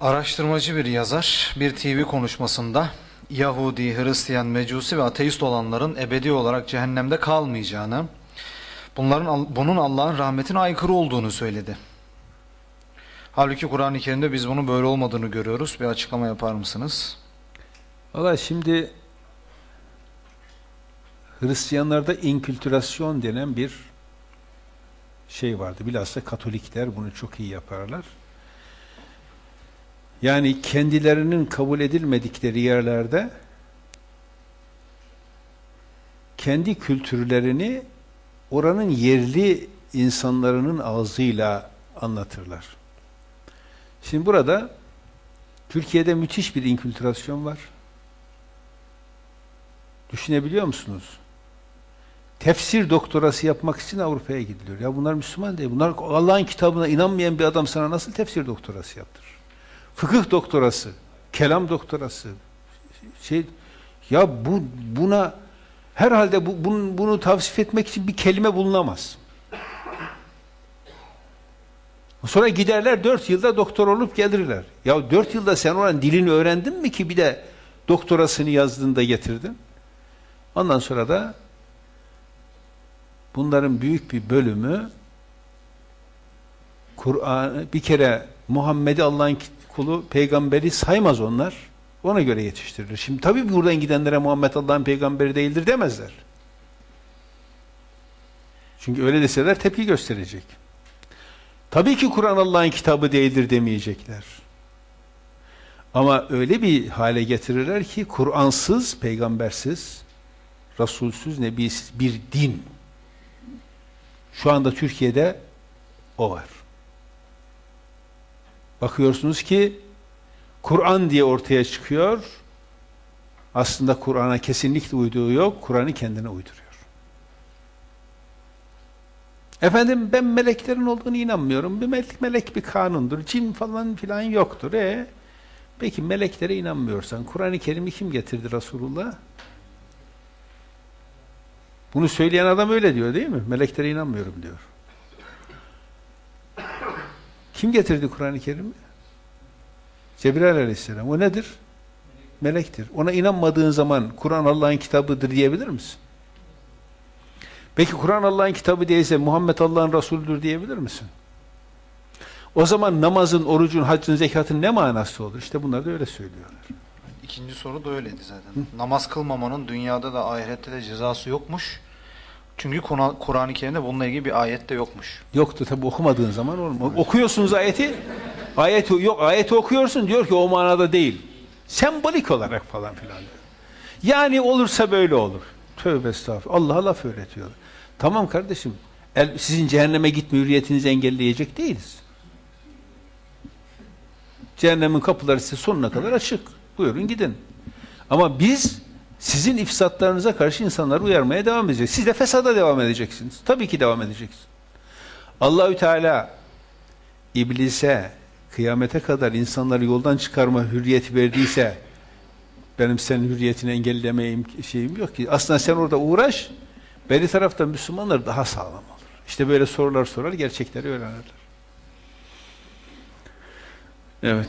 Araştırmacı bir yazar bir TV konuşmasında Yahudi, Hristiyan, Mecusi ve ateist olanların ebedi olarak cehennemde kalmayacağını, bunların bunun Allah'ın rahmetine aykırı olduğunu söyledi. Halbuki Kur'an-ı Kerim'de biz bunun böyle olmadığını görüyoruz. Bir açıklama yapar mısınız? Valla şimdi Hristiyanlarda inkültürasyon denen bir şey vardı. Bilhassa Katolikler bunu çok iyi yaparlar. Yani kendilerinin kabul edilmedikleri yerlerde kendi kültürlerini oranın yerli insanların ağzıyla anlatırlar. Şimdi burada Türkiye'de müthiş bir inkültürasyon var. Düşünebiliyor musunuz? Tefsir doktorası yapmak için Avrupa'ya gidiliyor. Ya bunlar Müslüman değil. Bunlar Allah'ın kitabına inanmayan bir adam sana nasıl tefsir doktorası yaptırır? Fıkıh doktorası, kelam doktorası. Şey ya bu buna herhalde bu, bunu, bunu tavsif etmek için bir kelime bulunamaz. Sonra giderler dört yılda doktor olup gelirler. Ya dört yılda sen oranın dilini öğrendin mi ki bir de doktorasını yazdığında getirdin? Ondan sonra da bunların büyük bir bölümü Kur'an bir kere Muhammed'i Allah'ın kulu, peygamberi saymaz onlar. Ona göre yetiştirilir. Şimdi tabii buradan gidenlere Muhammed Allah'ın peygamberi değildir demezler. Çünkü öyle deseler tepki gösterecek. Tabii ki Kur'an Allah'ın kitabı değildir demeyecekler. Ama öyle bir hale getirirler ki Kur'ansız, peygambersiz, Rasulsüz, Nebisiz bir din. Şu anda Türkiye'de o var. Bakıyorsunuz ki Kur'an diye ortaya çıkıyor. Aslında Kur'an'a kesinlikle uyduğu yok. Kur'an'ı kendine uyduruyor. Efendim ben meleklerin olduğunu inanmıyorum. Bir melek, melek bir kanundur. Cin falan filan yoktur. E, peki meleklere inanmıyorsan Kur'an-ı Kerim'i kim getirdi Resulullah? Bunu söyleyen adam öyle diyor değil mi? Meleklere inanmıyorum diyor. Kim getirdi Kur'an-ı Kerim'i? Cebrail aleyhisselam. O nedir? Melektir. Ona inanmadığın zaman Kur'an Allah'ın kitabıdır diyebilir misin? Peki Kur'an Allah'ın kitabı değilse Muhammed Allah'ın Resulüdür diyebilir misin? O zaman namazın, orucun, haccın, zekatın ne manası olur? İşte bunlar da öyle söylüyorlar. İkinci soru da öyleydi zaten. Hı? Namaz kılmamanın dünyada da ahirette de cezası yokmuş. Çünkü Kur'an-ı Kerim'de bununla ilgili bir ayet de yokmuş. Yoktu tabi okumadığın zaman olmuyor. Okuyorsunuz ayeti, ayeti yok ayeti okuyorsun diyor ki o manada değil. Sembolik olarak falan filan. Yani olursa böyle olur. Tövbe estağfurullah. Allah'a laf öğretiyor. Tamam kardeşim. El, sizin cehenneme gitme hürriyetinizi engelleyecek değiliz. Cehennemin kapıları size sonuna kadar açık. Buyurun gidin. Ama biz sizin ifsatlarınıza karşı insanları uyarmaya devam edeceğiz. Siz de fesada devam edeceksiniz. Tabii ki devam edeceksiniz. Allahü Teala iblise kıyamete kadar insanları yoldan çıkarma hürriyeti verdiyse benim senin hürriyetini engellemeye şeyim yok ki. Aslında sen orada uğraş, beri tarafta Müslümanlar daha sağlam olur. İşte böyle sorular sorar, gerçekleri öğrenirler. Evet.